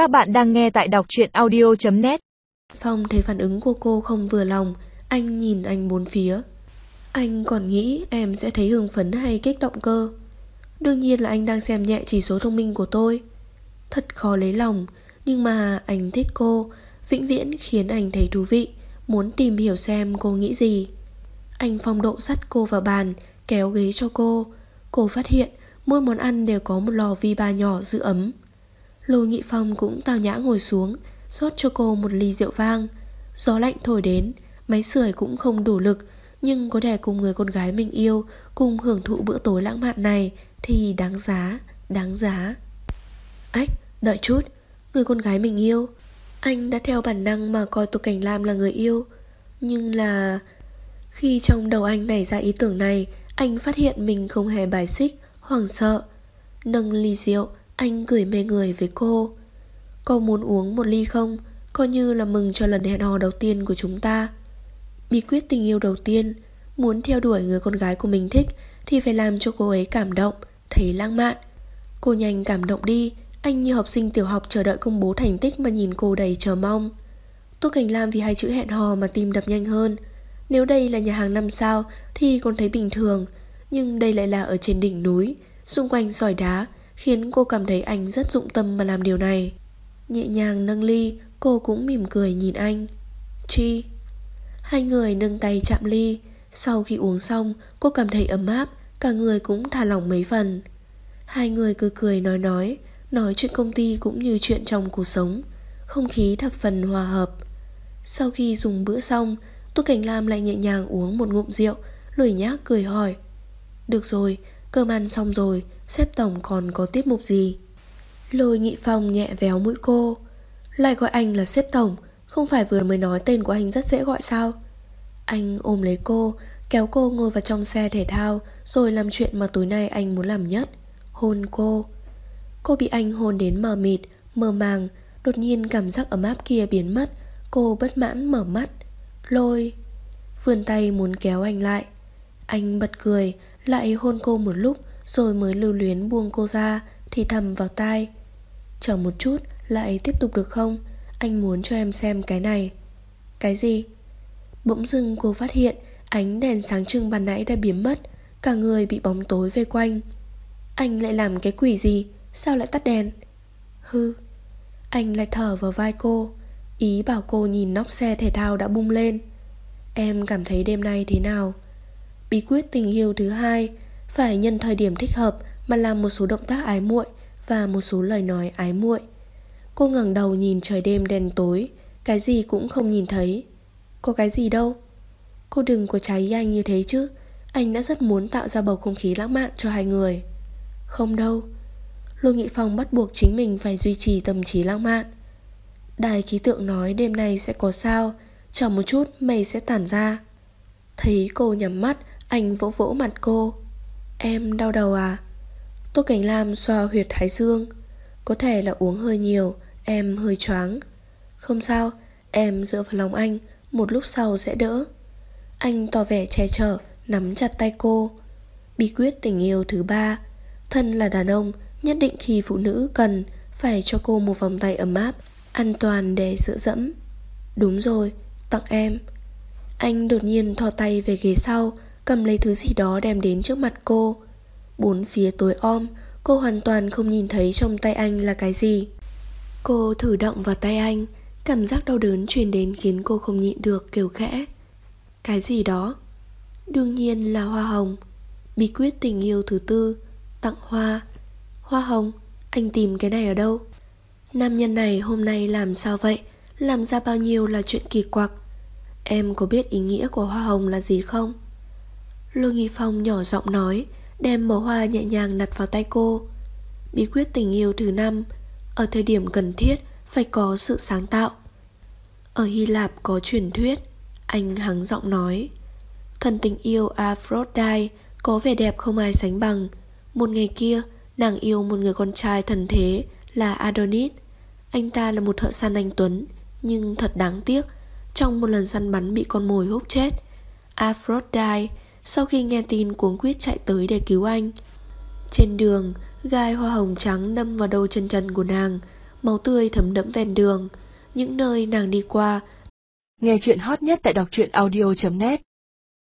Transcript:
Các bạn đang nghe tại đọc truyện audio.net Phong thấy phản ứng của cô không vừa lòng, anh nhìn anh bốn phía. Anh còn nghĩ em sẽ thấy hưng phấn hay kích động cơ. Đương nhiên là anh đang xem nhẹ chỉ số thông minh của tôi. Thật khó lấy lòng, nhưng mà anh thích cô, vĩnh viễn khiến anh thấy thú vị, muốn tìm hiểu xem cô nghĩ gì. Anh phong độ sắt cô vào bàn, kéo ghế cho cô. Cô phát hiện mỗi món ăn đều có một lò vi ba nhỏ giữ ấm. Lôi Nghị Phong cũng tào nhã ngồi xuống, rót cho cô một ly rượu vang. Gió lạnh thổi đến, máy sưởi cũng không đủ lực, nhưng có thể cùng người con gái mình yêu cùng hưởng thụ bữa tối lãng mạn này thì đáng giá, đáng giá. Ách, đợi chút, người con gái mình yêu. Anh đã theo bản năng mà coi Tô Cảnh Lam là người yêu. Nhưng là... Khi trong đầu anh nảy ra ý tưởng này, anh phát hiện mình không hề bài xích, hoảng sợ. Nâng ly rượu, anh cười mê người với cô. Cô muốn uống một ly không? Coi như là mừng cho lần hẹn hò đầu tiên của chúng ta. Bí quyết tình yêu đầu tiên, muốn theo đuổi người con gái của mình thích thì phải làm cho cô ấy cảm động, thấy lãng mạn. Cô nhanh cảm động đi, anh như học sinh tiểu học chờ đợi công bố thành tích mà nhìn cô đầy chờ mong. Tô Cảnh Lam vì hai chữ hẹn hò mà tim đập nhanh hơn. Nếu đây là nhà hàng năm sao thì còn thấy bình thường, nhưng đây lại là ở trên đỉnh núi, xung quanh sỏi đá, khiến cô cảm thấy anh rất dụng tâm mà làm điều này. Nhẹ nhàng nâng ly, cô cũng mỉm cười nhìn anh. Chi? Hai người nâng tay chạm ly, sau khi uống xong, cô cảm thấy ấm áp, cả người cũng thả lỏng mấy phần. Hai người cười cười nói nói, nói chuyện công ty cũng như chuyện trong cuộc sống, không khí thập phần hòa hợp. Sau khi dùng bữa xong, Tô Cảnh Lam lại nhẹ nhàng uống một ngụm rượu, lười nhác cười hỏi. Được rồi, cơm ăn xong rồi, Xếp tổng còn có tiết mục gì? Lôi nghị phong nhẹ véo mũi cô. Lại gọi anh là xếp tổng Không phải vừa mới nói tên của anh rất dễ gọi sao? Anh ôm lấy cô Kéo cô ngồi vào trong xe thể thao Rồi làm chuyện mà tối nay anh muốn làm nhất Hôn cô. Cô bị anh hôn đến mờ mịt Mơ màng Đột nhiên cảm giác ấm áp kia biến mất Cô bất mãn mở mắt. Lôi Vươn tay muốn kéo anh lại. Anh bật cười lại hôn cô một lúc, rồi mới lưu luyến buông cô ra, Thì thầm vào tai. Chờ một chút, lại tiếp tục được không? Anh muốn cho em xem cái này. Cái gì? Bỗng dưng cô phát hiện, Ánh đèn sáng trưng ban nãy đã biến mất, Cả người bị bóng tối vây quanh. Anh lại làm cái quỷ gì? Sao lại tắt đèn? Hư Anh lại thở vào vai cô, Ý bảo cô nhìn nóc xe thể thao đã bung lên. Em cảm thấy đêm nay thế nào? Bí quyết tình yêu thứ hai phải nhân thời điểm thích hợp mà làm một số động tác ái muội và một số lời nói ái muội. Cô ngẩng đầu nhìn trời đêm đen tối, cái gì cũng không nhìn thấy. Có cái gì đâu. Cô đừng có cháy anh như thế chứ, anh đã rất muốn tạo ra bầu không khí lãng mạn cho hai người. Không đâu. Lô Nghị Phong bắt buộc chính mình phải duy trì tâm trí lãng mạn. Đài khí tượng nói đêm nay sẽ có sao, chờ một chút mây sẽ tản ra. Thấy cô nhắm mắt, anh vỗ vỗ mặt cô. Em đau đầu à? Tô Cảnh Lam xoa huyệt thái dương. Có thể là uống hơi nhiều Em hơi choáng. Không sao, em dựa vào lòng anh Một lúc sau sẽ đỡ. Anh tỏ vẻ che chở Nắm chặt tay cô. Bí quyết tình yêu thứ ba Thân là đàn ông Nhất định khi phụ nữ cần Phải cho cô một vòng tay ấm áp An toàn để dựa dẫm. Đúng rồi, tặng em. Anh đột nhiên thò tay về ghế sau cầm lấy thứ gì đó đem đến trước mặt cô. Bốn phía tối om, cô hoàn toàn không nhìn thấy trong tay anh là cái gì. Cô thử động vào tay anh, cảm giác đau đớn truyền đến khiến cô không nhịn được kêu khẽ. Cái gì đó? Đương nhiên là hoa hồng. Bí quyết tình yêu thứ tư, tặng hoa. Hoa hồng, anh tìm cái này ở đâu? Nam nhân này hôm nay làm sao vậy? Làm ra bao nhiêu là chuyện kỳ quặc. Em có biết ý nghĩa của hoa hồng là gì không? Lương Nghi Phong nhỏ giọng nói, Đem bó hoa nhẹ nhàng đặt vào tay cô. Bí quyết tình yêu thứ năm, Ở thời điểm cần thiết Phải có sự sáng tạo. Ở Hy Lạp có truyền thuyết, Anh hắng giọng nói Thần tình yêu Aphrodite Có vẻ đẹp không ai sánh bằng. Một ngày kia, Nàng yêu một người con trai thần thế Là Adonis. Anh ta là một thợ săn anh Tuấn, Nhưng thật đáng tiếc, Trong một lần săn bắn bị con mồi hút chết, Aphrodite sau khi nghe tin cuống quyết chạy tới để cứu anh. Trên đường, gai hoa hồng trắng đâm vào đầu chân trần của nàng, Máu tươi thấm đẫm ven đường Những nơi nàng đi qua Nghe chuyện hot nhất tại đọc truyện audio.net